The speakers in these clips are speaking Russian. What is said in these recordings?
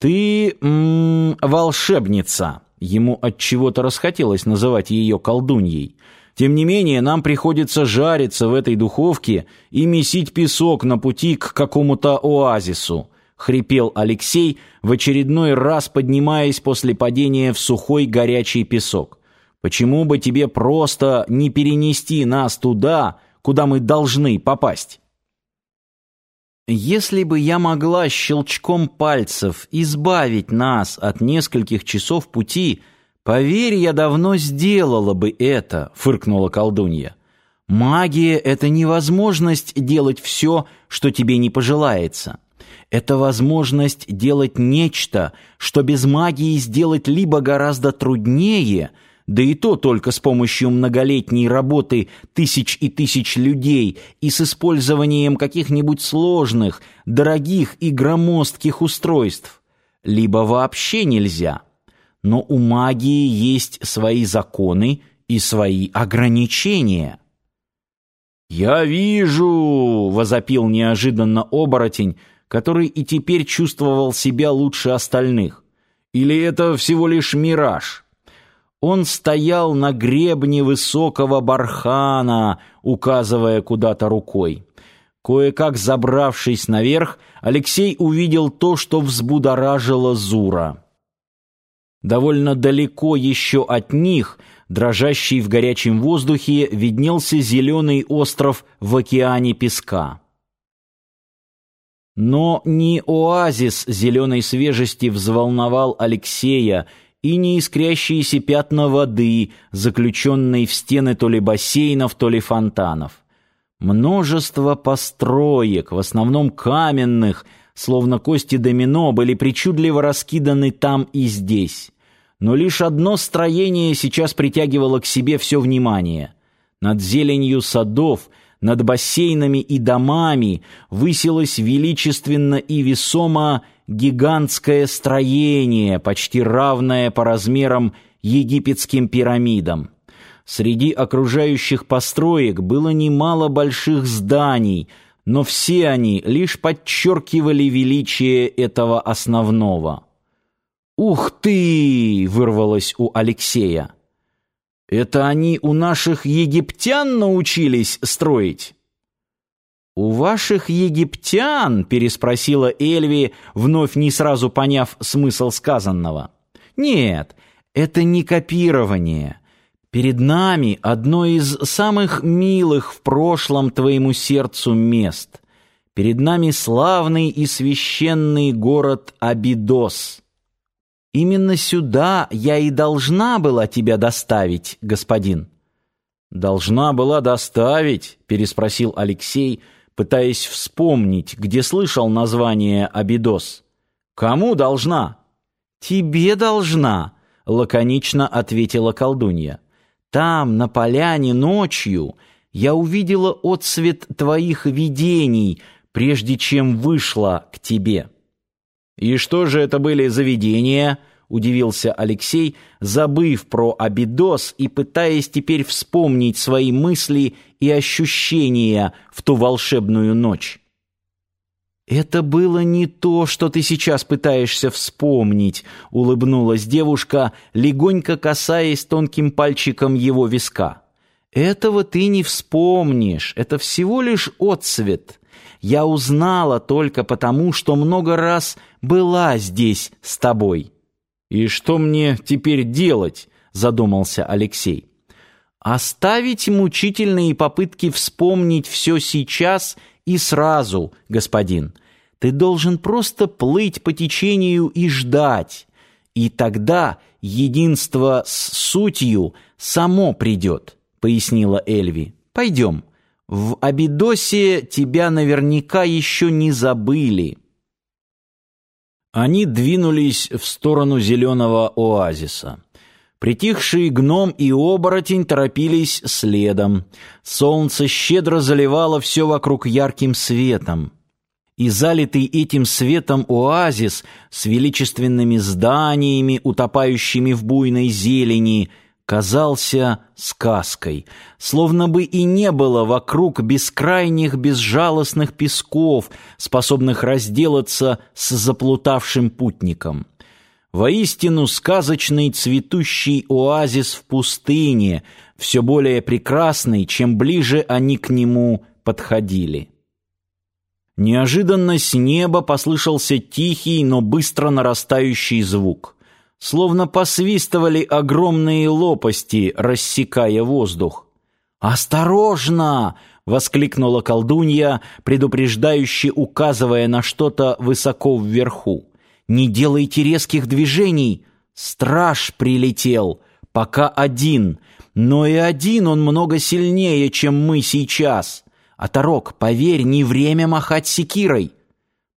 Ты м волшебница. Ему от чего-то расхотелось называть ее колдуньей. Тем не менее, нам приходится жариться в этой духовке и месить песок на пути к какому-то оазису, хрипел Алексей, в очередной раз поднимаясь после падения в сухой горячий песок. Почему бы тебе просто не перенести нас туда, куда мы должны попасть? Если бы я могла щелчком пальцев избавить нас от нескольких часов пути, поверь, я давно сделала бы это, фыркнула колдунья. Магия это невозможность делать все, что тебе не пожелается. Это возможность делать нечто, что без магии сделать либо гораздо труднее, да и то только с помощью многолетней работы тысяч и тысяч людей и с использованием каких-нибудь сложных, дорогих и громоздких устройств, либо вообще нельзя. Но у магии есть свои законы и свои ограничения. «Я вижу!» — возопил неожиданно оборотень, который и теперь чувствовал себя лучше остальных. «Или это всего лишь мираж?» Он стоял на гребне высокого бархана, указывая куда-то рукой. Кое-как забравшись наверх, Алексей увидел то, что взбудоражило Зура. Довольно далеко еще от них, дрожащий в горячем воздухе, виднелся зеленый остров в океане песка. Но не оазис зеленой свежести взволновал Алексея, и неискрящиеся пятна воды, заключенные в стены то ли бассейнов, то ли фонтанов. Множество построек, в основном каменных, словно кости домино, были причудливо раскиданы там и здесь. Но лишь одно строение сейчас притягивало к себе все внимание. Над зеленью садов — над бассейнами и домами высилось величественно и весомо гигантское строение, почти равное по размерам египетским пирамидам. Среди окружающих построек было немало больших зданий, но все они лишь подчеркивали величие этого основного. «Ух ты!» — вырвалось у Алексея. Это они у наших египтян научились строить? У ваших египтян, переспросила Эльви, вновь не сразу поняв смысл сказанного. Нет, это не копирование. Перед нами одно из самых милых в прошлом твоему сердцу мест. Перед нами славный и священный город Абидос. Именно сюда я и должна была тебя доставить, господин. Должна была доставить, переспросил Алексей, пытаясь вспомнить, где слышал название Абидос. Кому должна? Тебе должна, лаконично ответила колдунья. Там, на поляне ночью, я увидела отсвет твоих видений, прежде чем вышла к тебе. «И что же это были за видения?» — удивился Алексей, забыв про Абидос и пытаясь теперь вспомнить свои мысли и ощущения в ту волшебную ночь. «Это было не то, что ты сейчас пытаешься вспомнить», — улыбнулась девушка, легонько касаясь тонким пальчиком его виска. «Этого ты не вспомнишь, это всего лишь отцвет я узнала только потому, что много раз была здесь с тобой. И что мне теперь делать? задумался Алексей. Оставить мучительные попытки вспомнить все сейчас и сразу, господин. Ты должен просто плыть по течению и ждать. И тогда единство с сутью само придет, пояснила Эльви. Пойдем. В Абидосе тебя наверняка еще не забыли. Они двинулись в сторону зеленого оазиса. Притихший гном и оборотень торопились следом. Солнце щедро заливало все вокруг ярким светом. И залитый этим светом оазис с величественными зданиями, утопающими в буйной зелени, казался сказкой, словно бы и не было вокруг бескрайних безжалостных песков, способных разделаться с заплутавшим путником. Воистину сказочный цветущий оазис в пустыне, все более прекрасный, чем ближе они к нему подходили. Неожиданно с неба послышался тихий, но быстро нарастающий звук словно посвистывали огромные лопасти, рассекая воздух. «Осторожно!» — воскликнула колдунья, предупреждающе указывая на что-то высоко вверху. «Не делайте резких движений! Страж прилетел, пока один, но и один он много сильнее, чем мы сейчас. Оторок, поверь, не время махать секирой!»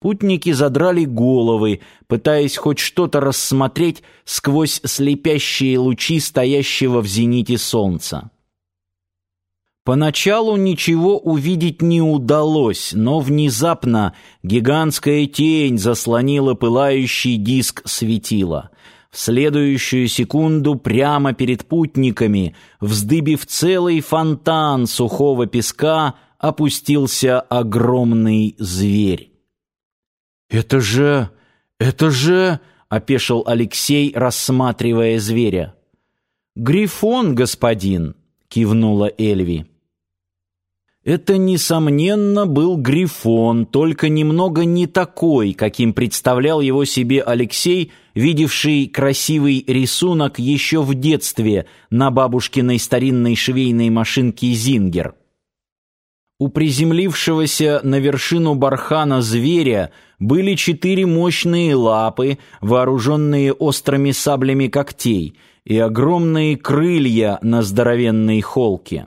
Путники задрали головы, пытаясь хоть что-то рассмотреть сквозь слепящие лучи стоящего в зените солнца. Поначалу ничего увидеть не удалось, но внезапно гигантская тень заслонила пылающий диск светила. В следующую секунду прямо перед путниками, вздыбив целый фонтан сухого песка, опустился огромный зверь. «Это же... это же...» — опешил Алексей, рассматривая зверя. «Грифон, господин!» — кивнула Эльви. Это, несомненно, был грифон, только немного не такой, каким представлял его себе Алексей, видевший красивый рисунок еще в детстве на бабушкиной старинной швейной машинке «Зингер». У приземлившегося на вершину бархана зверя были четыре мощные лапы, вооруженные острыми саблями когтей, и огромные крылья на здоровенной холке.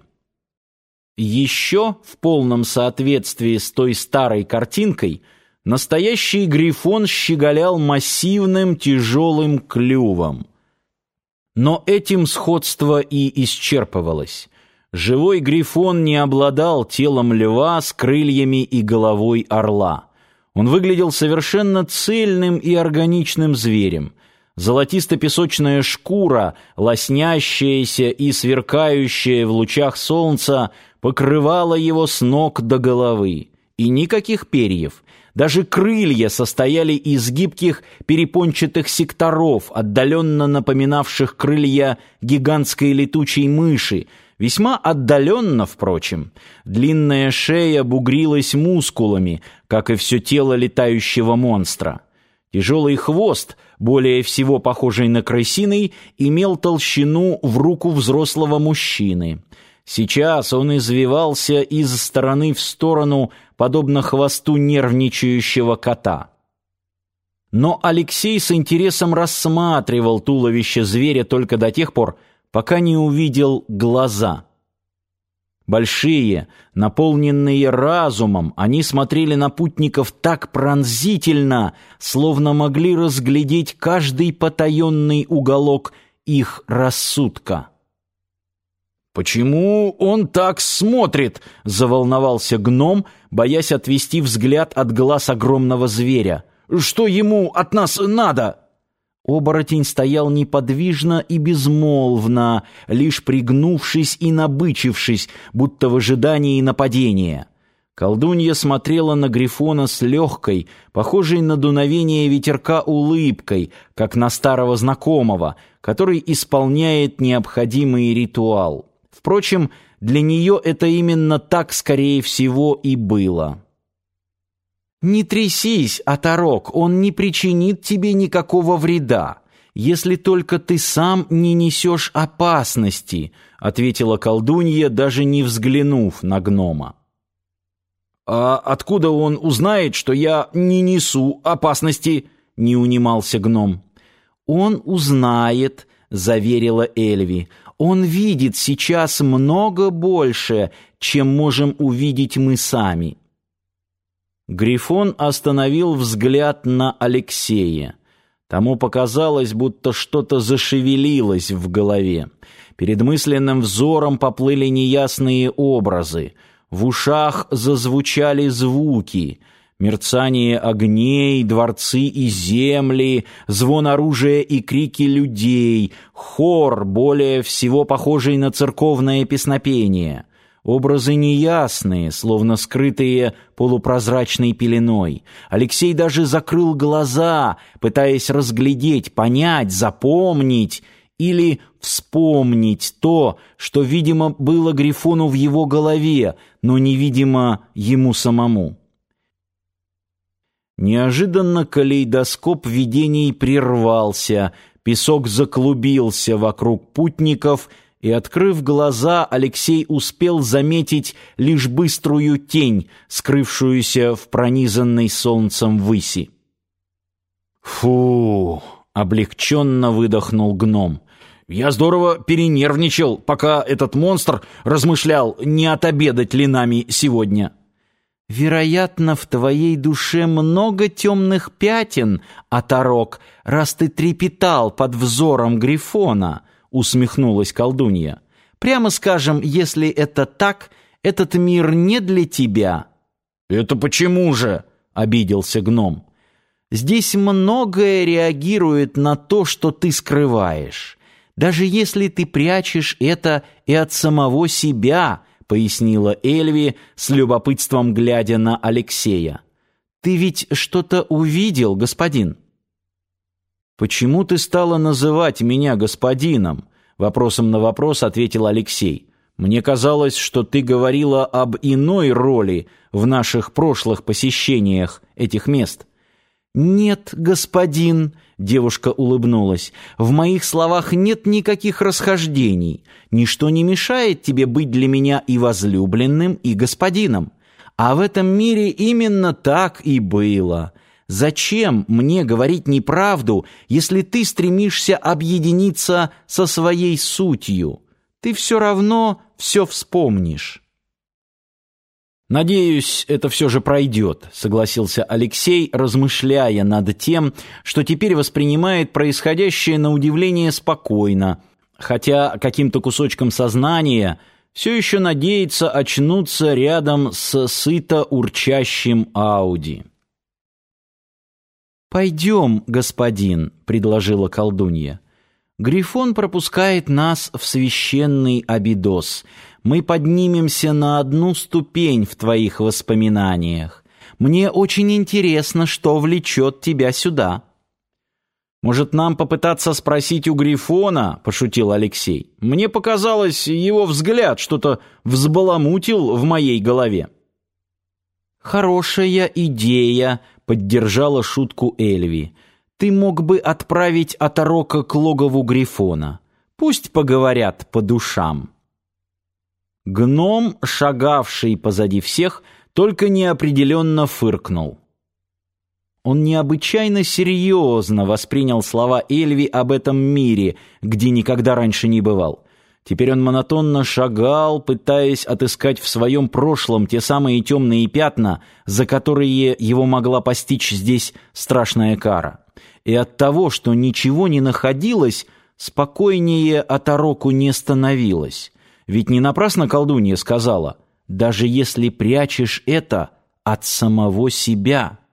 Еще в полном соответствии с той старой картинкой настоящий грифон щеголял массивным тяжелым клювом. Но этим сходство и исчерпывалось. Живой грифон не обладал телом льва с крыльями и головой орла. Он выглядел совершенно цельным и органичным зверем. Золотисто-песочная шкура, лоснящаяся и сверкающая в лучах солнца, покрывала его с ног до головы. И никаких перьев. Даже крылья состояли из гибких перепончатых секторов, отдаленно напоминавших крылья гигантской летучей мыши, Весьма отдаленно, впрочем. Длинная шея бугрилась мускулами, как и все тело летающего монстра. Тяжелый хвост, более всего похожий на крысиный, имел толщину в руку взрослого мужчины. Сейчас он извивался из стороны в сторону, подобно хвосту нервничающего кота. Но Алексей с интересом рассматривал туловище зверя только до тех пор, пока не увидел глаза. Большие, наполненные разумом, они смотрели на путников так пронзительно, словно могли разглядеть каждый потаенный уголок их рассудка. «Почему он так смотрит?» — заволновался гном, боясь отвести взгляд от глаз огромного зверя. «Что ему от нас надо?» Оборотень стоял неподвижно и безмолвно, лишь пригнувшись и набычившись, будто в ожидании нападения. Колдунья смотрела на Грифона с легкой, похожей на дуновение ветерка улыбкой, как на старого знакомого, который исполняет необходимый ритуал. Впрочем, для нее это именно так, скорее всего, и было. «Не трясись, оторок, он не причинит тебе никакого вреда, если только ты сам не несешь опасности», ответила колдунья, даже не взглянув на гнома. «А откуда он узнает, что я не несу опасности?» — не унимался гном. «Он узнает», — заверила Эльви. «Он видит сейчас много больше, чем можем увидеть мы сами». Грифон остановил взгляд на Алексея. Тому показалось, будто что-то зашевелилось в голове. Перед мысленным взором поплыли неясные образы. В ушах зазвучали звуки. Мерцание огней, дворцы и земли, звон оружия и крики людей, хор, более всего похожий на церковное песнопение. Образы неясные, словно скрытые полупрозрачной пеленой. Алексей даже закрыл глаза, пытаясь разглядеть, понять, запомнить или вспомнить то, что, видимо, было Грифону в его голове, но невидимо ему самому. Неожиданно калейдоскоп видений прервался, песок заклубился вокруг путников, и, открыв глаза, Алексей успел заметить лишь быструю тень, скрывшуюся в пронизанной солнцем выси. «Фу!» — облегченно выдохнул гном. «Я здорово перенервничал, пока этот монстр размышлял, не отобедать ли нами сегодня». Вероятно, в твоей душе много темных пятен, оторок, раз ты трепетал под взором Грифона, усмехнулась колдунья. Прямо скажем, если это так, этот мир не для тебя. Это почему же? обиделся гном. Здесь многое реагирует на то, что ты скрываешь. Даже если ты прячешь это и от самого себя, пояснила Эльви с любопытством глядя на Алексея. Ты ведь что-то увидел, господин? Почему ты стала называть меня господином? Вопросом на вопрос ответил Алексей. Мне казалось, что ты говорила об иной роли в наших прошлых посещениях этих мест. «Нет, господин», — девушка улыбнулась, — «в моих словах нет никаких расхождений. Ничто не мешает тебе быть для меня и возлюбленным, и господином. А в этом мире именно так и было. Зачем мне говорить неправду, если ты стремишься объединиться со своей сутью? Ты все равно все вспомнишь». «Надеюсь, это все же пройдет», — согласился Алексей, размышляя над тем, что теперь воспринимает происходящее на удивление спокойно, хотя каким-то кусочком сознания все еще надеется очнуться рядом с сыто урчащим Ауди. «Пойдем, господин», — предложила колдунья. «Грифон пропускает нас в священный Абидос мы поднимемся на одну ступень в твоих воспоминаниях. Мне очень интересно, что влечет тебя сюда». «Может, нам попытаться спросить у Грифона?» — пошутил Алексей. «Мне показалось, его взгляд что-то взбаламутил в моей голове». «Хорошая идея», — поддержала шутку Эльви. «Ты мог бы отправить Атарока к логову Грифона. Пусть поговорят по душам». Гном, шагавший позади всех, только неопределенно фыркнул. Он необычайно серьезно воспринял слова Эльви об этом мире, где никогда раньше не бывал. Теперь он монотонно шагал, пытаясь отыскать в своем прошлом те самые темные пятна, за которые его могла постичь здесь страшная кара. И от того, что ничего не находилось, спокойнее Атароку не становилось. Ведь не напрасно колдунья сказала, даже если прячешь это от самого себя –